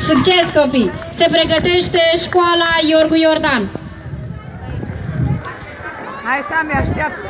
Succes, copii! Se pregătește școala Iorgu Iordan. Hai Sami, așteaptă.